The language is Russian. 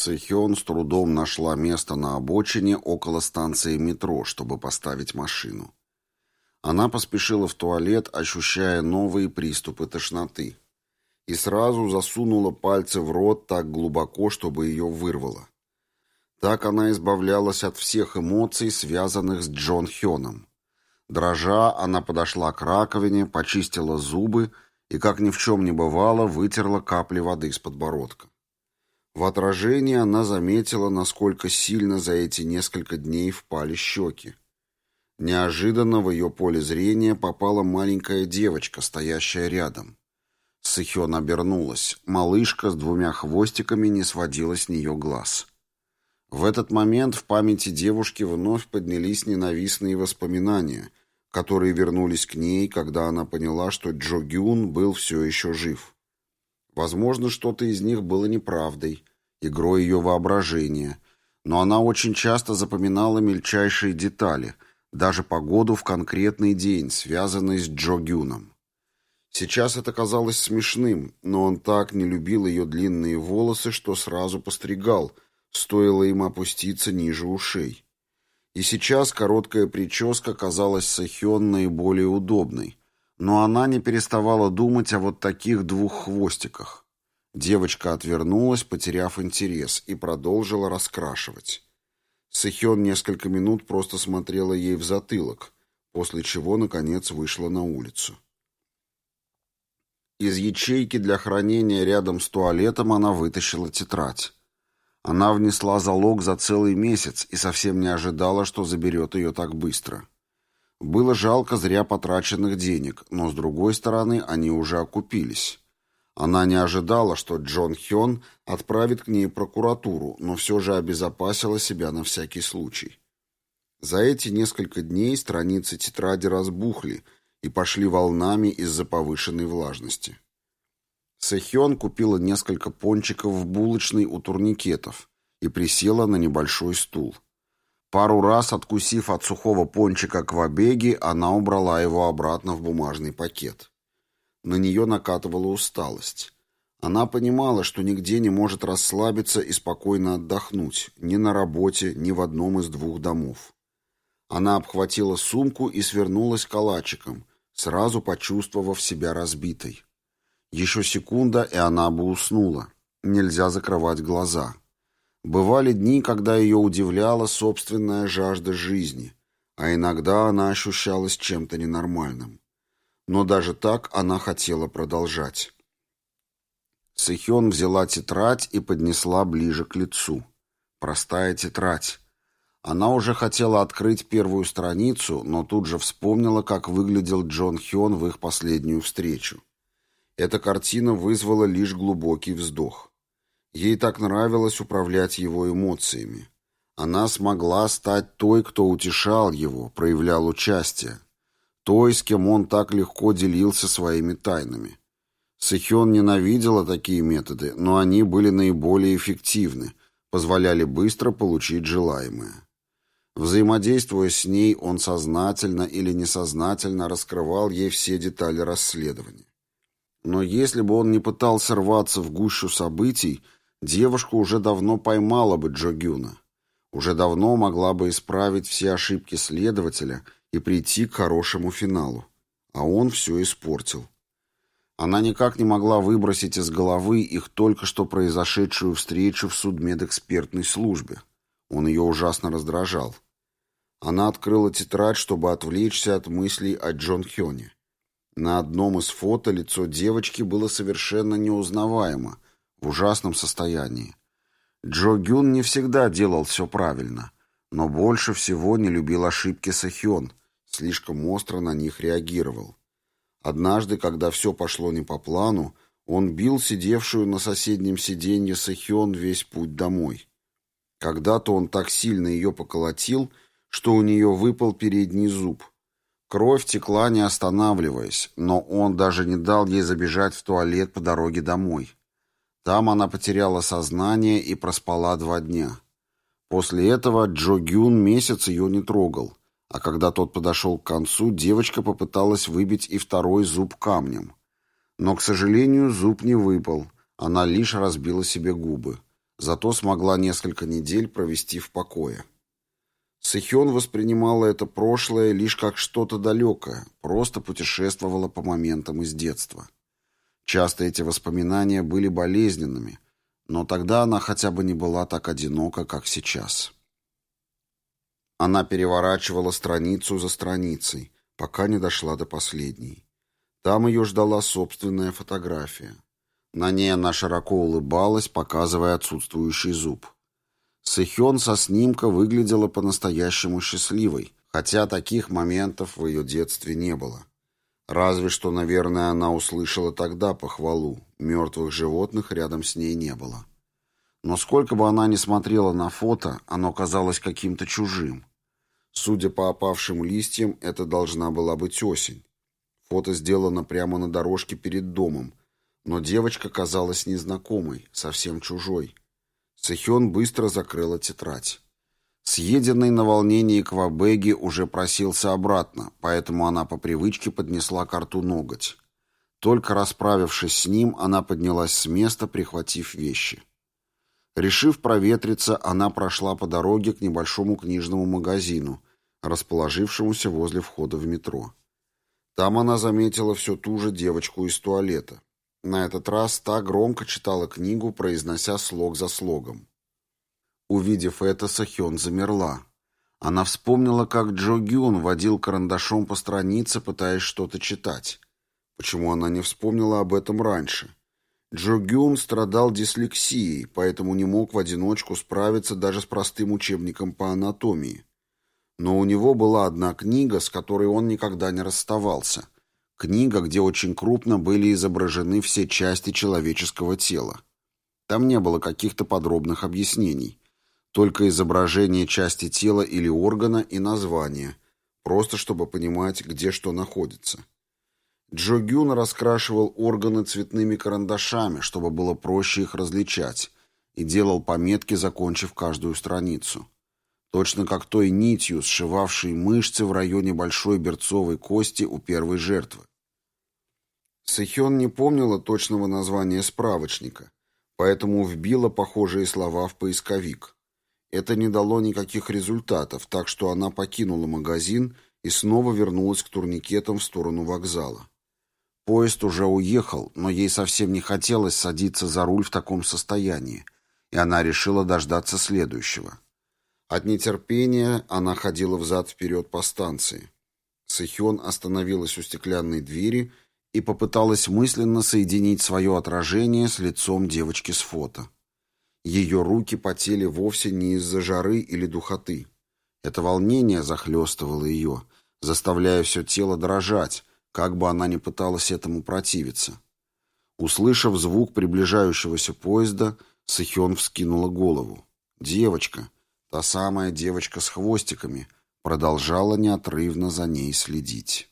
Сэхён с трудом нашла место на обочине около станции метро, чтобы поставить машину. Она поспешила в туалет, ощущая новые приступы тошноты. И сразу засунула пальцы в рот так глубоко, чтобы ее вырвало. Так она избавлялась от всех эмоций, связанных с Джон Хёном. Дрожа, она подошла к раковине, почистила зубы и, как ни в чем не бывало, вытерла капли воды с подбородка. В отражении она заметила, насколько сильно за эти несколько дней впали щеки. Неожиданно в ее поле зрения попала маленькая девочка, стоящая рядом. Сыхён обернулась. Малышка с двумя хвостиками не сводила с нее глаз. В этот момент в памяти девушки вновь поднялись ненавистные воспоминания, которые вернулись к ней, когда она поняла, что Джо Гюн был все еще жив. Возможно, что-то из них было неправдой, игрой ее воображения, но она очень часто запоминала мельчайшие детали, даже погоду в конкретный день, связанный с Джо Гюном. Сейчас это казалось смешным, но он так не любил ее длинные волосы, что сразу постригал, стоило им опуститься ниже ушей. И сейчас короткая прическа казалась Сэхён наиболее удобной, но она не переставала думать о вот таких двух хвостиках. Девочка отвернулась, потеряв интерес, и продолжила раскрашивать. Сэхён несколько минут просто смотрела ей в затылок, после чего, наконец, вышла на улицу. Из ячейки для хранения рядом с туалетом она вытащила тетрадь. Она внесла залог за целый месяц и совсем не ожидала, что заберет ее так быстро. Было жалко зря потраченных денег, но, с другой стороны, они уже окупились. Она не ожидала, что Джон Хён отправит к ней прокуратуру, но все же обезопасила себя на всякий случай. За эти несколько дней страницы тетради разбухли и пошли волнами из-за повышенной влажности. Сэхён купила несколько пончиков в булочной у турникетов и присела на небольшой стул. Пару раз, откусив от сухого пончика квабеги, она убрала его обратно в бумажный пакет. На нее накатывала усталость. Она понимала, что нигде не может расслабиться и спокойно отдохнуть, ни на работе, ни в одном из двух домов. Она обхватила сумку и свернулась калачиком, сразу почувствовав себя разбитой. Еще секунда, и она бы уснула. Нельзя закрывать глаза. Бывали дни, когда ее удивляла собственная жажда жизни, а иногда она ощущалась чем-то ненормальным. Но даже так она хотела продолжать. Сэхён взяла тетрадь и поднесла ближе к лицу. Простая тетрадь. Она уже хотела открыть первую страницу, но тут же вспомнила, как выглядел Джон Хён в их последнюю встречу. Эта картина вызвала лишь глубокий вздох. Ей так нравилось управлять его эмоциями. Она смогла стать той, кто утешал его, проявлял участие. Той, с кем он так легко делился своими тайнами. Сэхён ненавидела такие методы, но они были наиболее эффективны, позволяли быстро получить желаемое. Взаимодействуя с ней, он сознательно или несознательно раскрывал ей все детали расследования. Но если бы он не пытался рваться в гущу событий, девушка уже давно поймала бы Джо Гюна. Уже давно могла бы исправить все ошибки следователя и прийти к хорошему финалу. А он все испортил. Она никак не могла выбросить из головы их только что произошедшую встречу в судмедэкспертной службе. Он ее ужасно раздражал. Она открыла тетрадь, чтобы отвлечься от мыслей о Джон Хёне. На одном из фото лицо девочки было совершенно неузнаваемо, в ужасном состоянии. Джо Гюн не всегда делал все правильно, но больше всего не любил ошибки Сахён, слишком остро на них реагировал. Однажды, когда все пошло не по плану, он бил сидевшую на соседнем сиденье Сахён весь путь домой. Когда-то он так сильно ее поколотил, что у нее выпал передний зуб, Кровь текла, не останавливаясь, но он даже не дал ей забежать в туалет по дороге домой. Там она потеряла сознание и проспала два дня. После этого Джо Гюн месяц ее не трогал, а когда тот подошел к концу, девочка попыталась выбить и второй зуб камнем. Но, к сожалению, зуб не выпал, она лишь разбила себе губы. зато смогла несколько недель провести в покое. Сэхён воспринимала это прошлое лишь как что-то далекое, просто путешествовала по моментам из детства. Часто эти воспоминания были болезненными, но тогда она хотя бы не была так одинока, как сейчас. Она переворачивала страницу за страницей, пока не дошла до последней. Там ее ждала собственная фотография. На ней она широко улыбалась, показывая отсутствующий зуб. Сэхён со снимка выглядела по-настоящему счастливой, хотя таких моментов в ее детстве не было. Разве что, наверное, она услышала тогда похвалу. Мертвых животных рядом с ней не было. Но сколько бы она ни смотрела на фото, оно казалось каким-то чужим. Судя по опавшим листьям, это должна была быть осень. Фото сделано прямо на дорожке перед домом, но девочка казалась незнакомой, совсем чужой. Сэхён быстро закрыла тетрадь. Съеденный на волнении Квабеги уже просился обратно, поэтому она по привычке поднесла к рту ноготь. Только расправившись с ним, она поднялась с места, прихватив вещи. Решив проветриться, она прошла по дороге к небольшому книжному магазину, расположившемуся возле входа в метро. Там она заметила всю ту же девочку из туалета. На этот раз та громко читала книгу, произнося слог за слогом. Увидев это, Сахён замерла. Она вспомнила, как Джо Гюн водил карандашом по странице, пытаясь что-то читать. Почему она не вспомнила об этом раньше? Джо Гюн страдал дислексией, поэтому не мог в одиночку справиться даже с простым учебником по анатомии. Но у него была одна книга, с которой он никогда не расставался — Книга, где очень крупно были изображены все части человеческого тела. Там не было каких-то подробных объяснений. Только изображение части тела или органа и название, просто чтобы понимать, где что находится. Джо Гюн раскрашивал органы цветными карандашами, чтобы было проще их различать, и делал пометки, закончив каждую страницу. Точно как той нитью, сшивавшей мышцы в районе большой берцовой кости у первой жертвы. Сэхён не помнила точного названия справочника, поэтому вбила похожие слова в поисковик. Это не дало никаких результатов, так что она покинула магазин и снова вернулась к турникетам в сторону вокзала. Поезд уже уехал, но ей совсем не хотелось садиться за руль в таком состоянии, и она решила дождаться следующего. От нетерпения она ходила взад-вперед по станции. Сэхён остановилась у стеклянной двери и попыталась мысленно соединить свое отражение с лицом девочки с фото. Ее руки потели вовсе не из-за жары или духоты. Это волнение захлестывало ее, заставляя все тело дрожать, как бы она ни пыталась этому противиться. Услышав звук приближающегося поезда, Сахион вскинула голову. Девочка, та самая девочка с хвостиками, продолжала неотрывно за ней следить.